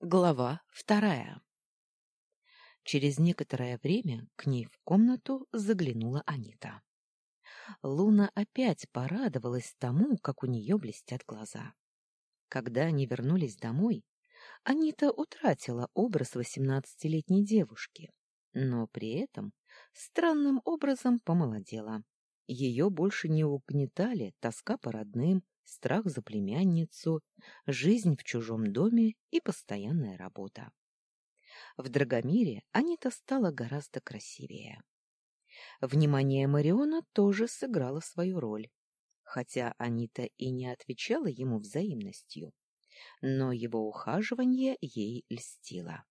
Глава вторая Через некоторое время к ней в комнату заглянула Анита. Луна опять порадовалась тому, как у нее блестят глаза. Когда они вернулись домой, Анита утратила образ восемнадцатилетней девушки, но при этом странным образом помолодела. Ее больше не угнетали тоска по родным, страх за племянницу, жизнь в чужом доме и постоянная работа. В Драгомире Анита стала гораздо красивее. Внимание Мариона тоже сыграло свою роль, хотя Анита и не отвечала ему взаимностью, но его ухаживание ей льстило.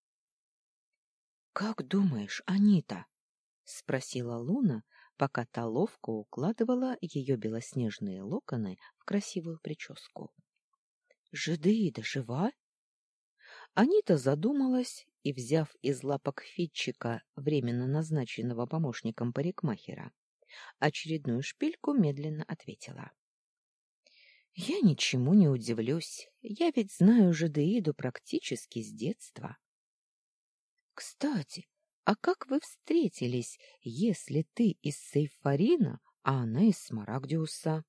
— Как думаешь, Анита? — спросила Луна, пока та ловко укладывала ее белоснежные локоны в красивую прическу. — Жидеида жива? Анита задумалась и, взяв из лапок Фитчика, временно назначенного помощником парикмахера, очередную шпильку медленно ответила. — Я ничему не удивлюсь, я ведь знаю Жидеиду практически с детства. — Кстати, а как вы встретились, если ты из Сейфарина, а она из Смарагдиуса?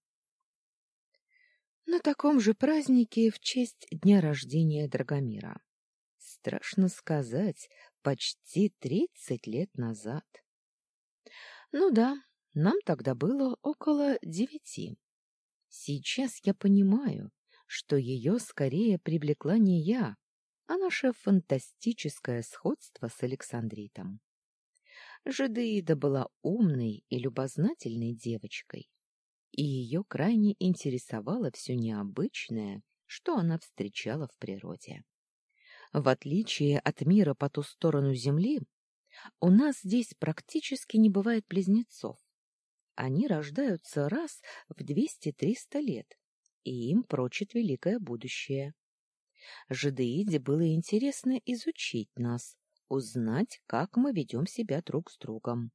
На таком же празднике в честь дня рождения Драгомира. Страшно сказать, почти тридцать лет назад. Ну да, нам тогда было около девяти. Сейчас я понимаю, что ее скорее привлекла не я, а наше фантастическое сходство с Александритом. Жидеида была умной и любознательной девочкой, и ее крайне интересовало все необычное, что она встречала в природе. В отличие от мира по ту сторону Земли, у нас здесь практически не бывает близнецов. Они рождаются раз в 200-300 лет, и им прочит великое будущее. Жидеиде было интересно изучить нас, узнать, как мы ведем себя друг с другом.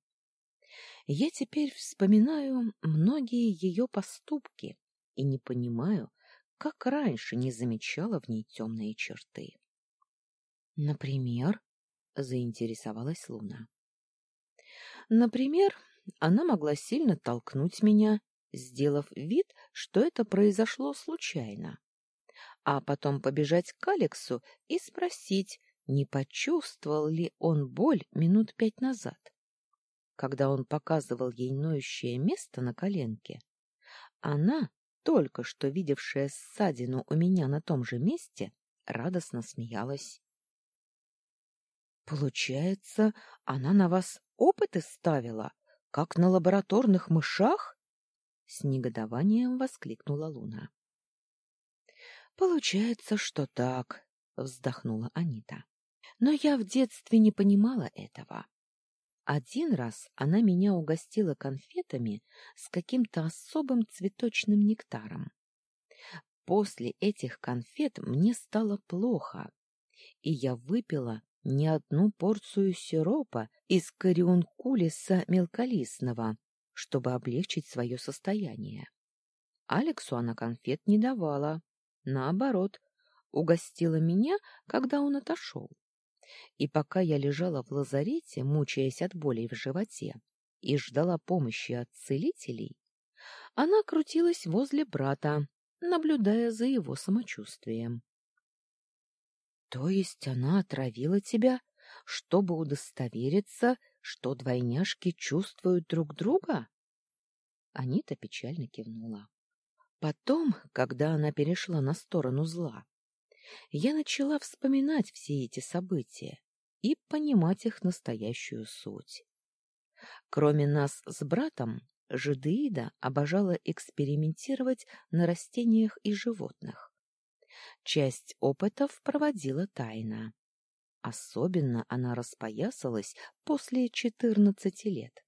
Я теперь вспоминаю многие ее поступки и не понимаю, как раньше не замечала в ней темные черты. — Например? — заинтересовалась Луна. — Например, она могла сильно толкнуть меня, сделав вид, что это произошло случайно а потом побежать к Алексу и спросить, не почувствовал ли он боль минут пять назад. Когда он показывал ей ноющее место на коленке, она, только что видевшая ссадину у меня на том же месте, радостно смеялась. — Получается, она на вас опыты ставила, как на лабораторных мышах? — с негодованием воскликнула Луна. Получается, что так, вздохнула Анита. Но я в детстве не понимала этого. Один раз она меня угостила конфетами с каким-то особым цветочным нектаром. После этих конфет мне стало плохо, и я выпила не одну порцию сиропа из кориункулиса мелколистного, чтобы облегчить свое состояние. Алексу она конфет не давала, Наоборот, угостила меня, когда он отошел. И пока я лежала в лазарете, мучаясь от болей в животе, и ждала помощи от целителей, она крутилась возле брата, наблюдая за его самочувствием. — То есть она отравила тебя, чтобы удостовериться, что двойняшки чувствуют друг друга? Анита печально кивнула. Потом, когда она перешла на сторону зла, я начала вспоминать все эти события и понимать их настоящую суть. Кроме нас с братом, Жидеида обожала экспериментировать на растениях и животных. Часть опытов проводила тайно. Особенно она распоясалась после четырнадцати лет.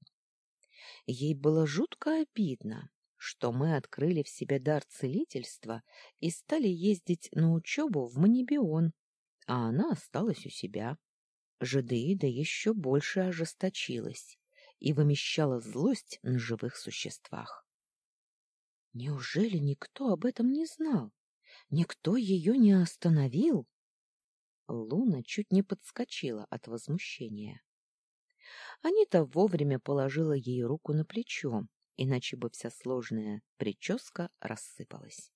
Ей было жутко обидно, что мы открыли в себе дар целительства и стали ездить на учебу в Манибион, а она осталась у себя. Жадеида еще больше ожесточилась и вымещала злость на живых существах. Неужели никто об этом не знал? Никто ее не остановил? Луна чуть не подскочила от возмущения. Анита вовремя положила ей руку на плечо, иначе бы вся сложная прическа рассыпалась.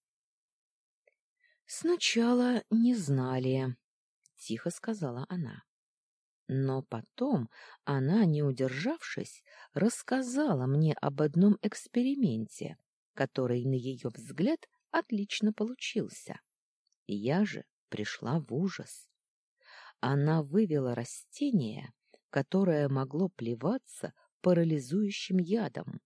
«Сначала не знали», — тихо сказала она. Но потом она, не удержавшись, рассказала мне об одном эксперименте, который, на ее взгляд, отлично получился. Я же пришла в ужас. Она вывела растение, которое могло плеваться парализующим ядом.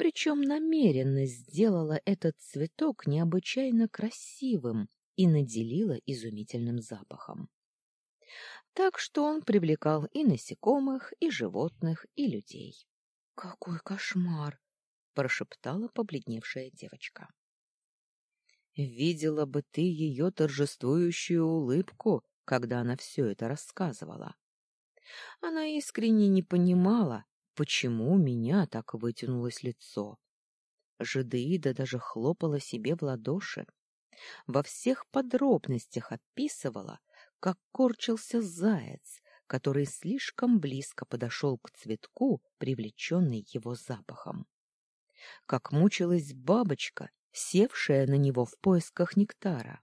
Причем намеренно сделала этот цветок необычайно красивым и наделила изумительным запахом так что он привлекал и насекомых, и животных, и людей. — Какой кошмар! — прошептала побледневшая девочка. — Видела бы ты ее торжествующую улыбку, когда она все это рассказывала. Она искренне не понимала, почему у меня так вытянулось лицо. Жидеида даже хлопала себе в ладоши. Во всех подробностях описывала, как корчился заяц, который слишком близко подошел к цветку, привлеченный его запахом. Как мучилась бабочка, севшая на него в поисках нектара.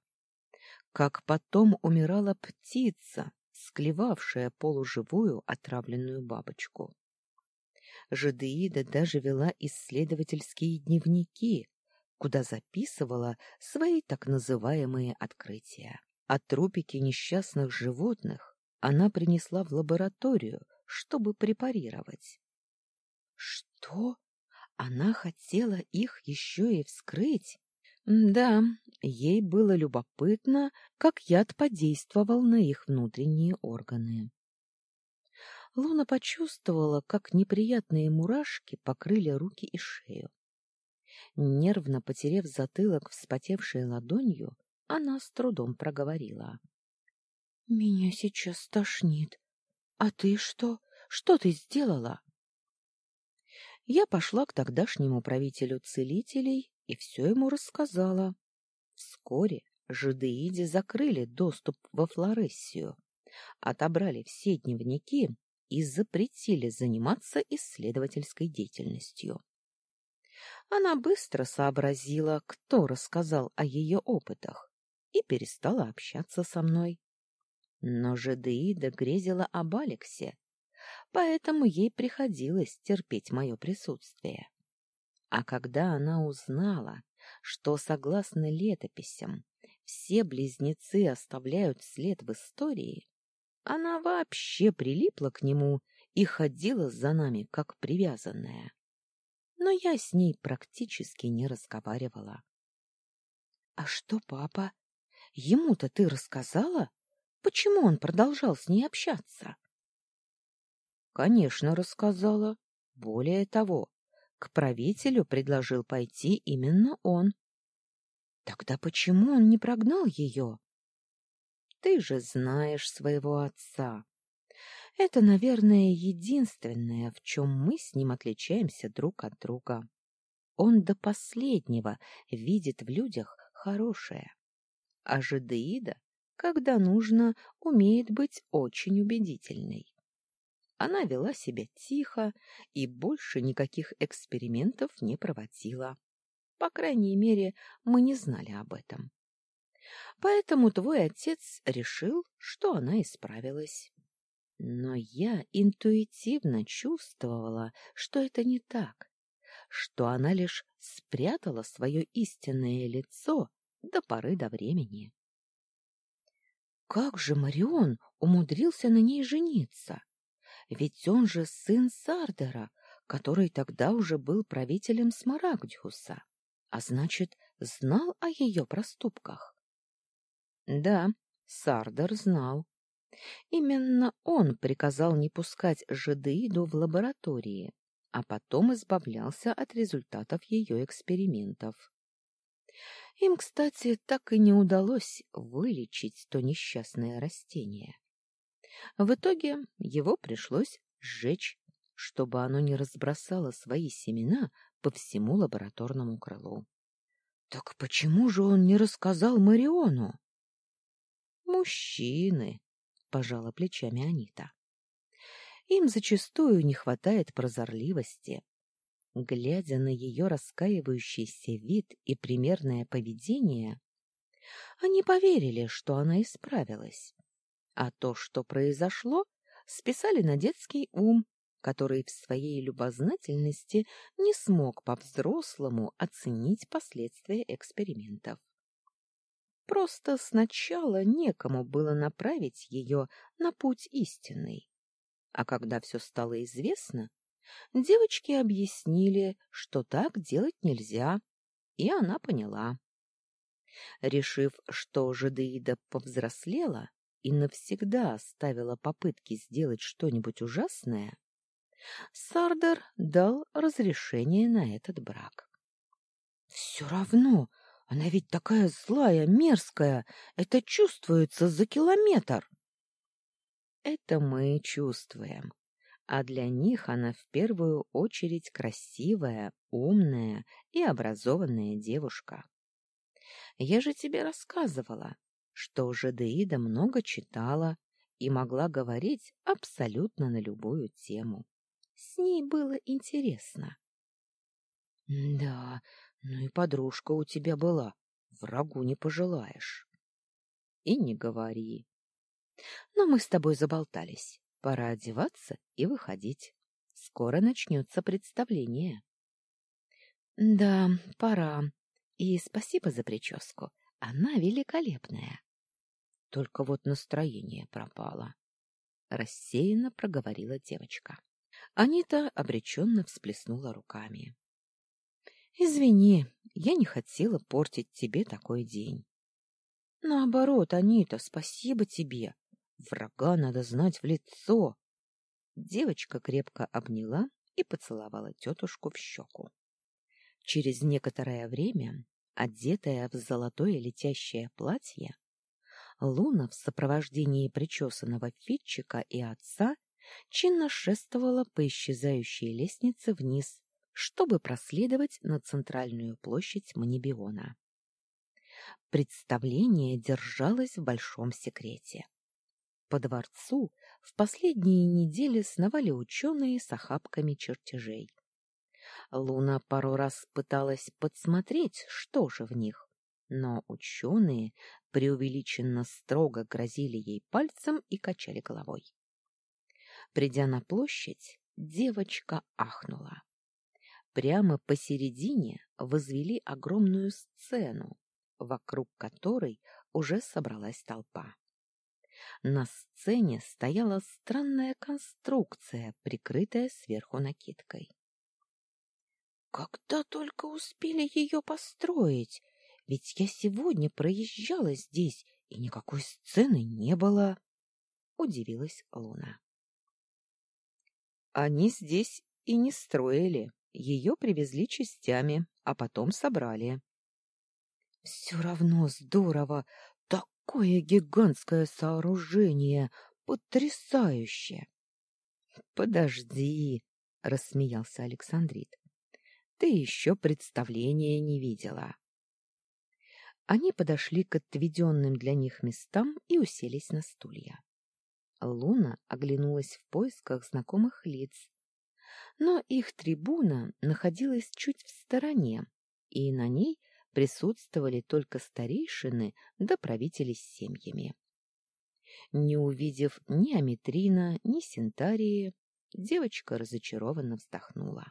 Как потом умирала птица, склевавшая полуживую отравленную бабочку. Жадеида даже вела исследовательские дневники, куда записывала свои так называемые открытия. А трупики несчастных животных она принесла в лабораторию, чтобы препарировать. Что? Она хотела их еще и вскрыть? Да, ей было любопытно, как яд подействовал на их внутренние органы. Луна почувствовала, как неприятные мурашки покрыли руки и шею. Нервно потерев затылок вспотевшей ладонью, она с трудом проговорила. — Меня сейчас тошнит. А ты что? Что ты сделала? Я пошла к тогдашнему правителю целителей и все ему рассказала. Вскоре жидеиде закрыли доступ во Флорессию, отобрали все дневники и запретили заниматься исследовательской деятельностью. Она быстро сообразила, кто рассказал о ее опытах, и перестала общаться со мной. Но Жедеида грезила об Алексе, поэтому ей приходилось терпеть мое присутствие. А когда она узнала, что, согласно летописям, все близнецы оставляют след в истории, она вообще прилипла к нему и ходила за нами, как привязанная. Но я с ней практически не разговаривала. — А что папа? Ему-то ты рассказала? Почему он продолжал с ней общаться? Конечно, рассказала. Более того, к правителю предложил пойти именно он. Тогда почему он не прогнал ее? Ты же знаешь своего отца. Это, наверное, единственное, в чем мы с ним отличаемся друг от друга. Он до последнего видит в людях хорошее а жидеида, когда нужно, умеет быть очень убедительной. Она вела себя тихо и больше никаких экспериментов не проводила. По крайней мере, мы не знали об этом. Поэтому твой отец решил, что она исправилась. Но я интуитивно чувствовала, что это не так, что она лишь спрятала свое истинное лицо до поры до времени. Как же Марион умудрился на ней жениться? Ведь он же сын Сардера, который тогда уже был правителем Смарагдиуса, а значит, знал о ее проступках. Да, Сардер знал. Именно он приказал не пускать Жедеиду в лаборатории, а потом избавлялся от результатов ее экспериментов. Им, кстати, так и не удалось вылечить то несчастное растение. В итоге его пришлось сжечь, чтобы оно не разбросало свои семена по всему лабораторному крылу. Так почему же он не рассказал Мариону? Мужчины, пожала плечами Анита. Им зачастую не хватает прозорливости. Глядя на ее раскаивающийся вид и примерное поведение, они поверили, что она исправилась. А то, что произошло, списали на детский ум, который в своей любознательности не смог по-взрослому оценить последствия экспериментов. Просто сначала некому было направить ее на путь истинный. А когда все стало известно, девочки объяснили, что так делать нельзя, и она поняла. Решив, что Жадеида повзрослела и навсегда оставила попытки сделать что-нибудь ужасное, Сардер дал разрешение на этот брак. — Все равно она ведь такая злая, мерзкая. Это чувствуется за километр. Это мы чувствуем. А для них она в первую очередь красивая, умная и образованная девушка. Я же тебе рассказывала, что Жадеида много читала и могла говорить абсолютно на любую тему. С ней было интересно. — Да, ну и подружка у тебя была, врагу не пожелаешь. И не говори. Но мы с тобой заболтались. Пора одеваться и выходить. Скоро начнется представление. Да, пора. И спасибо за прическу. Она великолепная. Только вот настроение пропало. Рассеянно проговорила девочка. Анита обреченно всплеснула руками. Извини, я не хотела портить тебе такой день. Наоборот, Анита, спасибо тебе. Врага надо знать в лицо. Девочка крепко обняла и поцеловала тетушку в щеку. Через некоторое время, одетая в золотое летящее платье, Луна в сопровождении причесанного Фитчика и отца чинно шествовала по исчезающей лестнице вниз чтобы проследовать на центральную площадь Манибиона. Представление держалось в большом секрете. По дворцу в последние недели сновали ученые с охапками чертежей. Луна пару раз пыталась подсмотреть, что же в них, но ученые преувеличенно строго грозили ей пальцем и качали головой. Придя на площадь, девочка ахнула. Прямо посередине возвели огромную сцену, вокруг которой уже собралась толпа. На сцене стояла странная конструкция, прикрытая сверху накидкой. Когда только успели ее построить? Ведь я сегодня проезжала здесь, и никакой сцены не было. Удивилась Луна. Они здесь и не строили, ее привезли частями, а потом собрали. — Все равно здорово! Такое гигантское сооружение! Потрясающе! — Подожди, — рассмеялся Александрит. — Ты еще представления не видела. Они подошли к отведенным для них местам и уселись на стулья. Луна оглянулась в поисках знакомых лиц, но их трибуна находилась чуть в стороне, и на ней присутствовали только старейшины да правители с семьями. Не увидев ни Аметрина, ни Синтарии, девочка разочарованно вздохнула.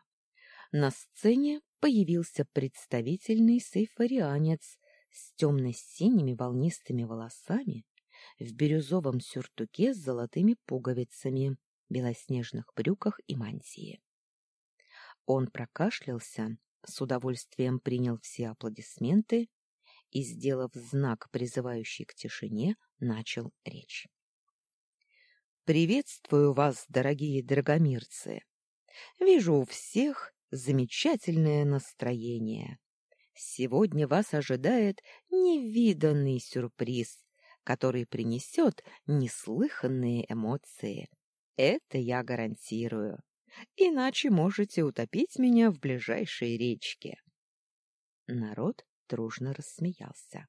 На сцене появился представительный сейфарианец с темно-синими волнистыми волосами, в бирюзовом сюртуке с золотыми пуговицами, белоснежных брюках и мантии. Он прокашлялся, с удовольствием принял все аплодисменты и, сделав знак, призывающий к тишине, начал речь. «Приветствую вас, дорогие драгомирцы! Вижу у всех замечательное настроение. Сегодня вас ожидает невиданный сюрприз, который принесет неслыханные эмоции. Это я гарантирую иначе можете утопить меня в ближайшей речке. Народ дружно рассмеялся.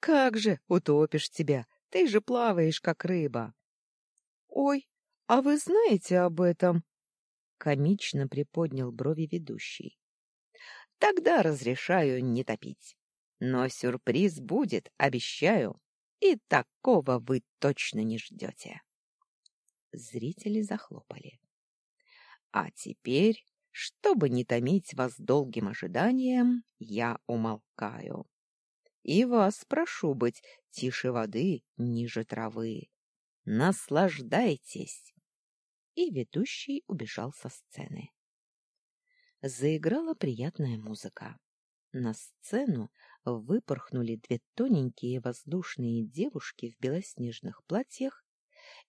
Как же утопишь тебя? Ты же плаваешь, как рыба. Ой, а вы знаете об этом? Комично приподнял брови ведущий. Тогда разрешаю не топить. Но сюрприз будет, обещаю. И такого вы точно не ждете. Зрители захлопали. А теперь, чтобы не томить вас долгим ожиданием, я умолкаю. И вас прошу быть тише воды, ниже травы. Наслаждайтесь!» И ведущий убежал со сцены. Заиграла приятная музыка. На сцену выпорхнули две тоненькие воздушные девушки в белоснежных платьях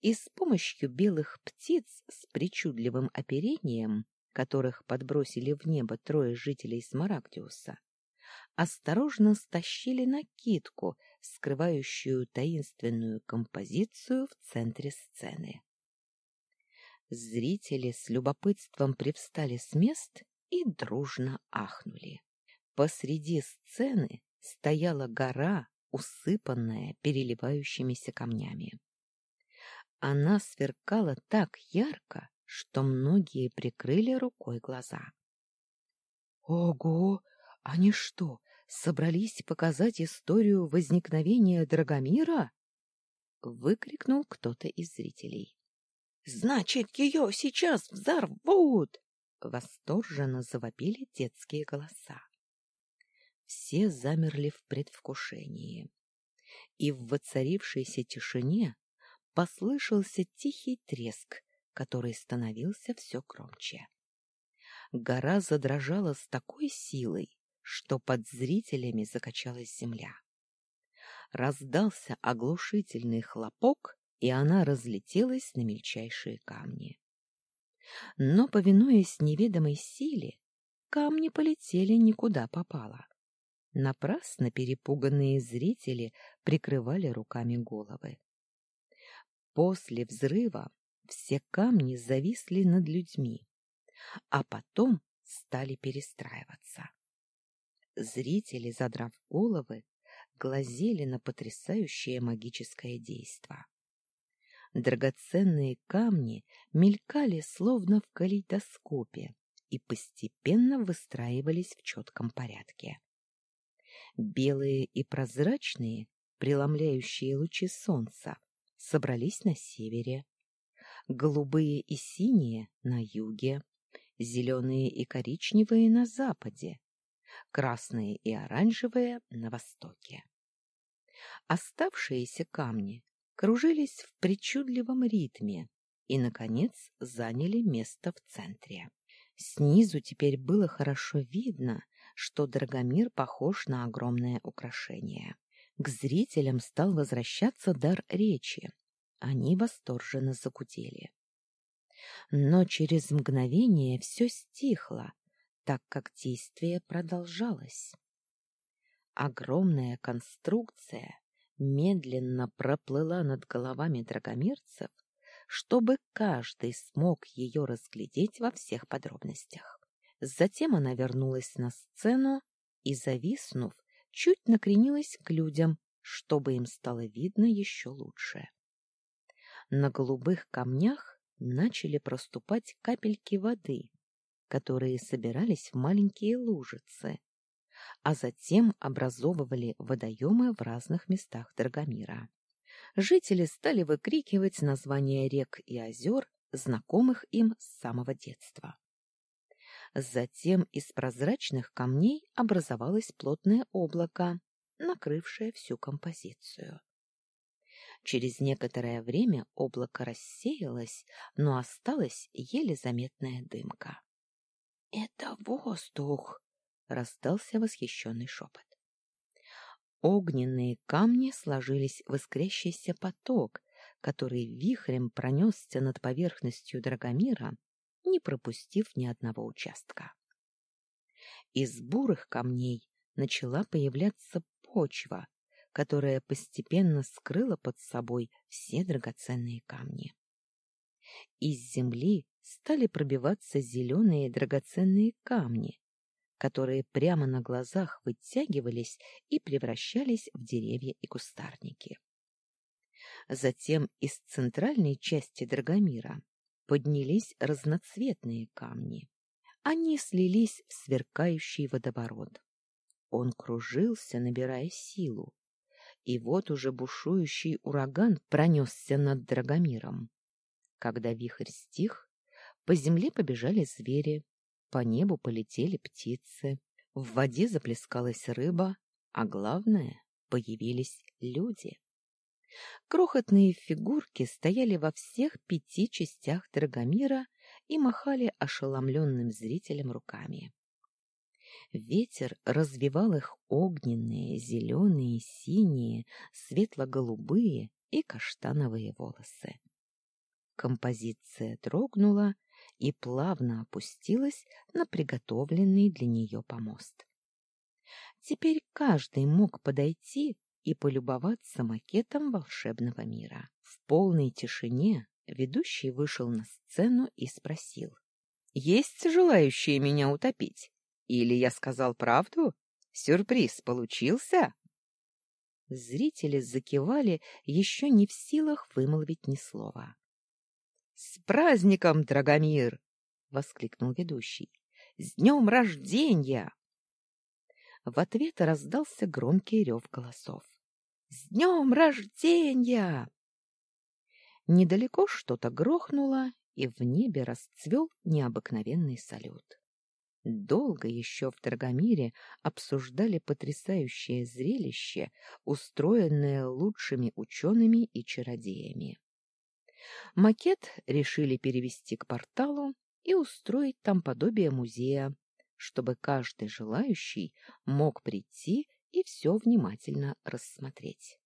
и с помощью белых птиц с причудливым оперением, которых подбросили в небо трое жителей Смарагдиуса, осторожно стащили накидку, скрывающую таинственную композицию в центре сцены. Зрители с любопытством привстали с мест и дружно ахнули. Посреди сцены стояла гора, усыпанная переливающимися камнями. Она сверкала так ярко, что многие прикрыли рукой глаза. «Ого! Они что, собрались показать историю возникновения Драгомира? Выкрикнул кто-то из зрителей. Значит, ее сейчас взорвут! Восторженно завопили детские голоса. Все замерли в предвкушении. И в воцарившейся тишине послышался тихий треск, который становился все громче. Гора задрожала с такой силой, что под зрителями закачалась земля. Раздался оглушительный хлопок, и она разлетелась на мельчайшие камни. Но, повинуясь неведомой силе, камни полетели никуда попало. Напрасно перепуганные зрители прикрывали руками головы. После взрыва все камни зависли над людьми, а потом стали перестраиваться. Зрители, задрав головы, глазели на потрясающее магическое действо. Драгоценные камни мелькали словно в калейдоскопе и постепенно выстраивались в четком порядке. Белые и прозрачные, преломляющие лучи солнца, собрались на севере, голубые и синие — на юге, зеленые и коричневые — на западе, красные и оранжевые на востоке. Оставшиеся камни кружились в причудливом ритме и, наконец, заняли место в центре. Снизу теперь было хорошо видно, что Драгомир похож на огромное украшение. К зрителям стал возвращаться дар речи. Они восторженно загудели. Но через мгновение все стихло, так как действие продолжалось. Огромная конструкция медленно проплыла над головами драгомерцев, чтобы каждый смог ее разглядеть во всех подробностях. Затем она вернулась на сцену и, зависнув, чуть накренилась к людям, чтобы им стало видно еще лучше. На голубых камнях начали проступать капельки воды, которые собирались в маленькие лужицы, а затем образовывали водоемы в разных местах Драгомира. Жители стали выкрикивать названия рек и озер, знакомых им с самого детства. Затем из прозрачных камней образовалось плотное облако, накрывшее всю композицию. Через некоторое время облако рассеялось, но осталась еле заметная дымка. Это воздух, раздался восхищенный шепот. Огненные камни сложились в искрящийся поток, который вихрем пронесся над поверхностью Драгомира, не пропустив ни одного участка. Из бурых камней начала появляться почва, которая постепенно скрыла под собой все драгоценные камни. Из земли стали пробиваться зеленые драгоценные камни, которые прямо на глазах вытягивались и превращались в деревья и кустарники. Затем из центральной части Драгомира поднялись разноцветные камни. Они слились в сверкающий водоворот. Он кружился, набирая силу. И вот уже бушующий ураган пронесся над Драгомиром. Когда вихрь стих, по земле побежали звери, по небу полетели птицы, в воде заплескалась рыба, а главное — появились люди. Крохотные фигурки стояли во всех пяти частях Драгомира и махали ошеломленным зрителям руками. Ветер развивал их огненные, зеленые, синие, светло-голубые и каштановые волосы. Композиция дрогнула и плавно опустилась на приготовленный для нее помост. Теперь каждый мог подойти и полюбоваться макетом волшебного мира. В полной тишине ведущий вышел на сцену и спросил. — Есть желающие меня утопить? Или я сказал правду? Сюрприз получился? Зрители закивали, еще не в силах вымолвить ни слова. — С праздником, Драгомир! — воскликнул ведущий. — С днем рождения! В ответ раздался громкий рев голосов. С днем рождения! Недалеко что-то грохнуло, и в небе расцвел необыкновенный салют. Долго еще в Драгомире обсуждали потрясающее зрелище, устроенное лучшими учеными и чародеями. Макет решили перевести к порталу и устроить там подобие музея, чтобы каждый желающий мог прийти и все внимательно рассмотреть.